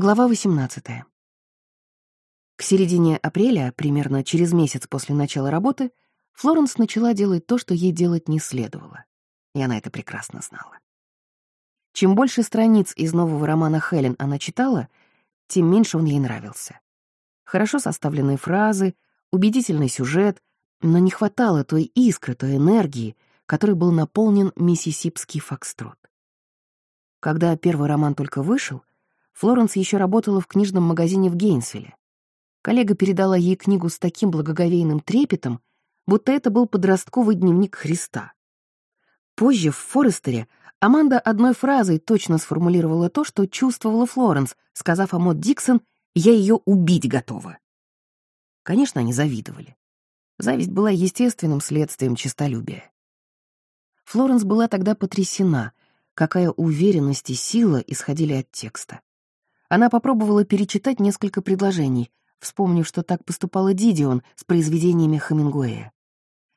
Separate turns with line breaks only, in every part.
Глава 18. К середине апреля, примерно через месяц после начала работы, Флоренс начала делать то, что ей делать не следовало. И она это прекрасно знала. Чем больше страниц из нового романа Хелен она читала, тем меньше он ей нравился. Хорошо составленные фразы, убедительный сюжет, но не хватало той искры, той энергии, которой был наполнен миссисипский фокстрот. Когда первый роман только вышел, Флоренс еще работала в книжном магазине в Гейнсвилле. Коллега передала ей книгу с таким благоговейным трепетом, будто это был подростковый дневник Христа. Позже в Форестере Аманда одной фразой точно сформулировала то, что чувствовала Флоренс, сказав о Мод Диксон «Я ее убить готова». Конечно, они завидовали. Зависть была естественным следствием честолюбия. Флоренс была тогда потрясена, какая уверенность и сила исходили от текста. Она попробовала перечитать несколько предложений, вспомнив, что так поступала Дидион с произведениями Хемингуэя.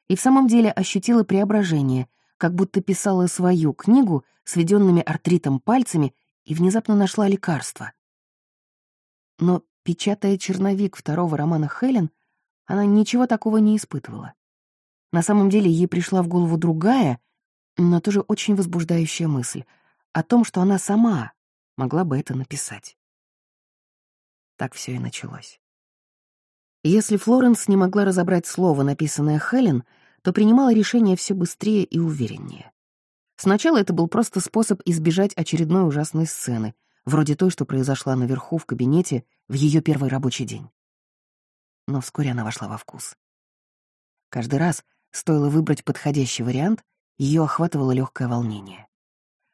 И в самом деле ощутила преображение, как будто писала свою книгу сведенными артритом пальцами и внезапно нашла лекарство. Но, печатая черновик второго романа Хелен, она ничего такого не испытывала. На самом деле ей пришла в голову другая, но тоже очень возбуждающая мысль о том, что она сама могла бы это написать. Так все и началось. Если Флоренс не могла разобрать слово, написанное Хелен, то принимала решение все быстрее и увереннее. Сначала это был просто способ избежать очередной ужасной сцены, вроде той, что произошла наверху в кабинете в ее первый рабочий день. Но вскоре она вошла во вкус. Каждый раз, стоило выбрать подходящий вариант, ее охватывало легкое волнение.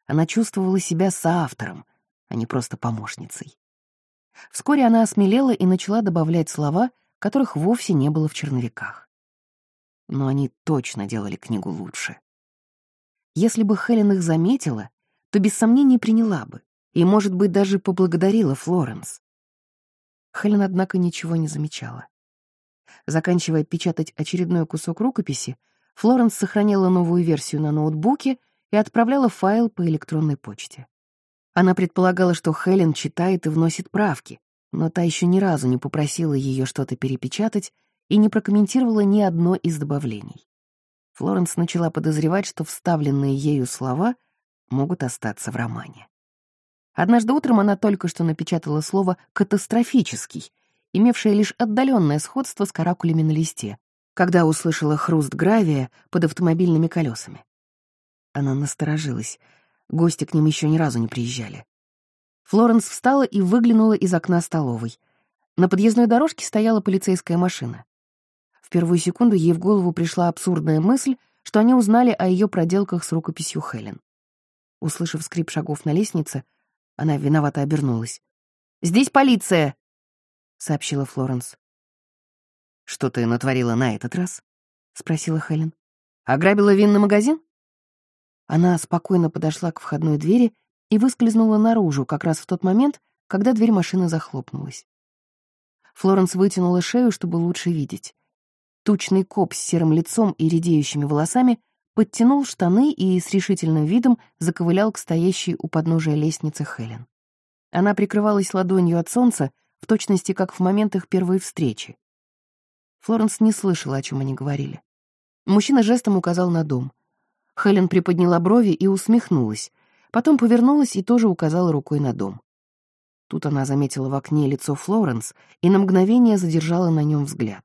Она чувствовала себя соавтором, а не просто помощницей. Вскоре она осмелела и начала добавлять слова, которых вовсе не было в черновиках. Но они точно делали книгу лучше. Если бы Хелен их заметила, то без сомнений приняла бы и, может быть, даже поблагодарила Флоренс. Хелен, однако, ничего не замечала. Заканчивая печатать очередной кусок рукописи, Флоренс сохранила новую версию на ноутбуке и отправляла файл по электронной почте. Она предполагала, что Хелен читает и вносит правки, но та еще ни разу не попросила ее что-то перепечатать и не прокомментировала ни одно из добавлений. Флоренс начала подозревать, что вставленные ею слова могут остаться в романе. Однажды утром она только что напечатала слово «катастрофический», имевшее лишь отдаленное сходство с каракулями на листе, когда услышала хруст гравия под автомобильными колесами. Она насторожилась — Гости к ним еще ни разу не приезжали. Флоренс встала и выглянула из окна столовой. На подъездной дорожке стояла полицейская машина. В первую секунду ей в голову пришла абсурдная мысль, что они узнали о ее проделках с рукописью Хелен. Услышав скрип шагов на лестнице, она виновато обернулась. «Здесь полиция!» — сообщила Флоренс. «Что ты натворила на этот раз?» — спросила Хелен. «Ограбила винный магазин?» Она спокойно подошла к входной двери и выскользнула наружу как раз в тот момент, когда дверь машины захлопнулась. Флоренс вытянула шею, чтобы лучше видеть. Тучный коп с серым лицом и редеющими волосами подтянул штаны и с решительным видом заковылял к стоящей у подножия лестницы Хелен. Она прикрывалась ладонью от солнца, в точности как в момент их первой встречи. Флоренс не слышала, о чем они говорили. Мужчина жестом указал на дом. Хелен приподняла брови и усмехнулась, потом повернулась и тоже указала рукой на дом. Тут она заметила в окне лицо Флоренс и на мгновение задержала на нем взгляд.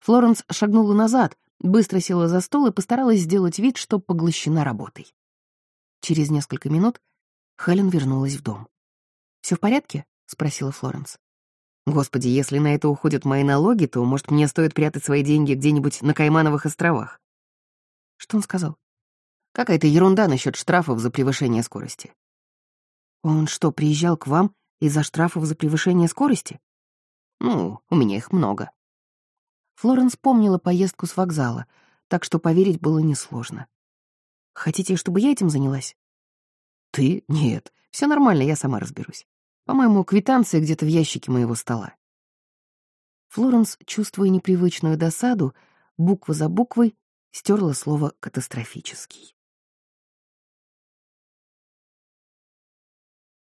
Флоренс шагнула назад, быстро села за стол и постаралась сделать вид, что поглощена работой. Через несколько минут Хелен вернулась в дом. «Все в порядке?» — спросила Флоренс. «Господи, если на это уходят мои налоги, то, может, мне стоит прятать свои деньги где-нибудь на Каймановых островах?» Что он сказал? Какая-то ерунда насчет штрафов за превышение скорости. Он что, приезжал к вам из-за штрафов за превышение скорости? Ну, у меня их много. Флоренс помнила поездку с вокзала, так что поверить было несложно. Хотите, чтобы я этим занялась? Ты? Нет, все нормально, я сама разберусь. По-моему, квитанция где-то в ящике моего стола. Флоренс, чувствуя непривычную досаду, буква за буквой стерла слово «катастрофический».